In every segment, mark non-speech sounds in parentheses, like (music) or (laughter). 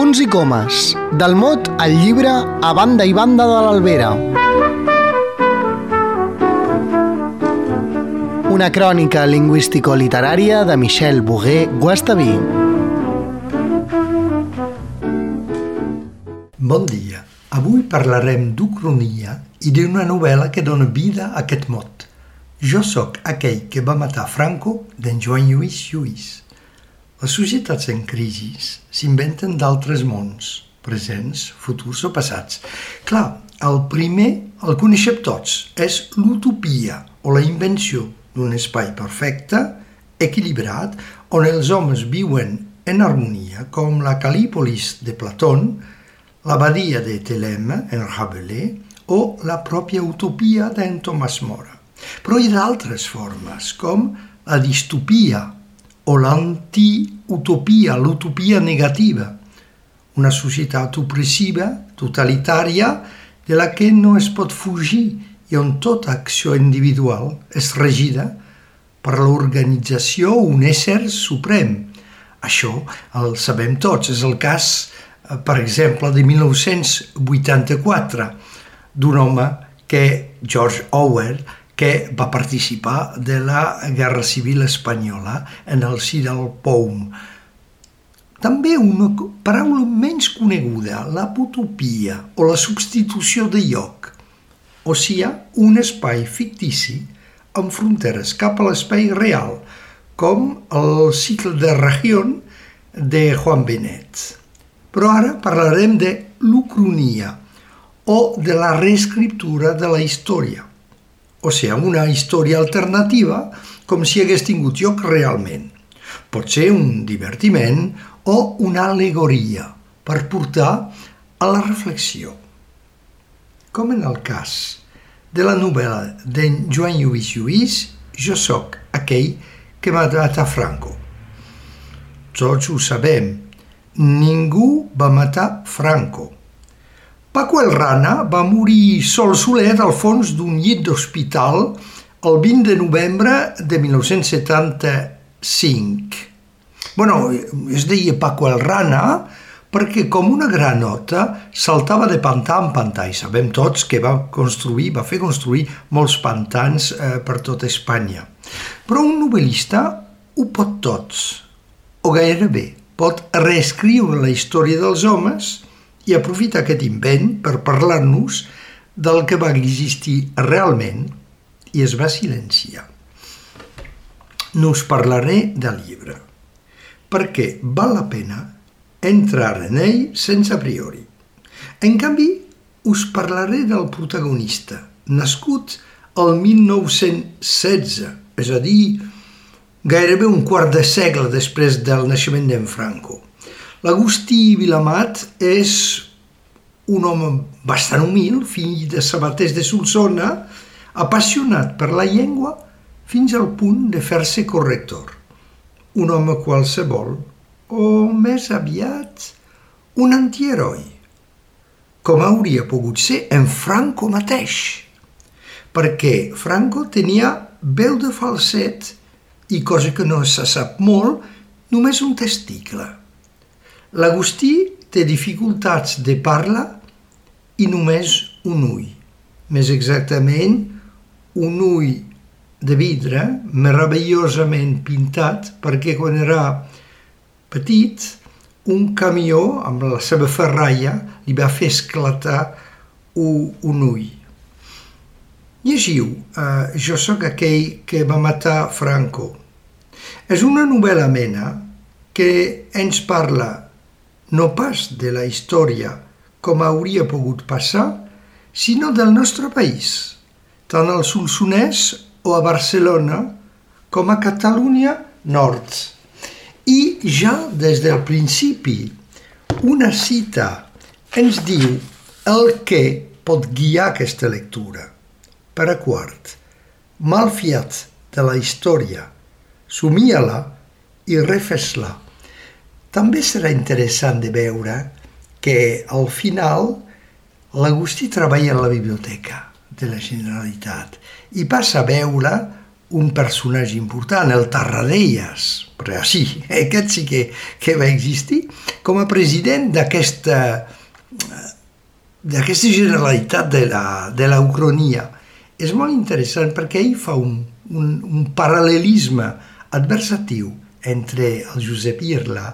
punts i comes, del mot al llibre a banda i banda de l'Albera. Una crònica lingüístico-literària de Michel Boguer Guastaví. Bon dia. Avui parlarem d'Ucronia i d'una novel·la que dona vida a aquest mot. Jo sóc aquell que va matar Franco d'en Joan Lluís Lluís. Les societats en crisi s'inventen d'altres mons, presents, futurs o passats. Clar, el primer el coneixem tots, és l'utopia o la invenció d'un espai perfecte, equilibrat, on els homes viuen en harmonia, com la Calípolis de Platón, l'abadia de Telema en Rabelais o la pròpia utopia d'en Thomas More. Però hi ha d'altres formes, com la distopia o l'anti-utopia, l'utopia negativa, una societat opressiva, totalitària, de la que no es pot fugir i on tota acció individual és regida per l'organització un ésser suprem. Això el sabem tots, és el cas, eh, per exemple, de 1984, d'un home que, George Orwell, que va participar de la Guerra Civil Espanyola en el si del POUM. També una paraula menys coneguda, la utopia o la substitució de lloc, o sigui, un espai fictici amb fronteres cap a l'espai real, com el cicle de regió de Juan Benet. Però ara parlarem de l'ucronia o de la reescriptura de la història o sigui, una història alternativa com si hagués tingut lloc realment. Pot ser un divertiment o una alegoria per portar a la reflexió. Com en el cas de la novel·la d'en Joan Lluís Lluís, Jo sóc aquell que va matar Franco. Tots ho sabem, ningú va matar Franco Paco el Rana va morir sol solet al fons d'un llit d'hospital el 20 de novembre de 1975. bueno, es deia Paco el Rana perquè com una granota saltava de pantà en pantà i sabem tots que va construir, va fer construir molts pantans eh, per tota Espanya. Però un novel·lista ho pot tots, o gairebé, pot reescriure la història dels homes i aprofita aquest invent per parlar-nos del que va existir realment i es va silenciar. No us parlaré del llibre, perquè val la pena entrar en ell sense a priori. En canvi, us parlaré del protagonista, nascut el 1916, és a dir, gairebé un quart de segle després del naixement d'en Franco. L'Agustí Vilamat és un home bastant humil, fill de sabaters de Solsona, apassionat per la llengua fins al punt de fer-se corrector. Un home qualsevol, o més aviat un antiheroi, com hauria pogut ser en Franco mateix, perquè Franco tenia veu de falset i, cosa que no se sap molt, només un testicle. L'Agustí té dificultats de parla i només un ull. Més exactament, un ull de vidre meravellosament pintat perquè quan era petit un camió amb la seva ferralla li va fer esclatar un, ull. Llegiu, uh, jo sóc aquell que va matar Franco. És una novel·la mena que ens parla no pas de la història com hauria pogut passar, sinó del nostre país, tant al Solsonès o a Barcelona com a Catalunya Nord. I ja des del principi una cita ens diu el que pot guiar aquesta lectura. Per a quart, malfiat de la història, somia-la i refes-la també serà interessant de veure que al final l'Agustí treballa a la biblioteca de la Generalitat i passa a veure un personatge important, el Tarradellas, però sí, (laughs) aquest sí que, que va existir, com a president d'aquesta d'aquesta generalitat de la, de la Ucronia. És molt interessant perquè ell fa un, un, un paral·lelisme adversatiu entre el Josep Irla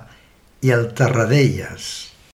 i el Tarradellas.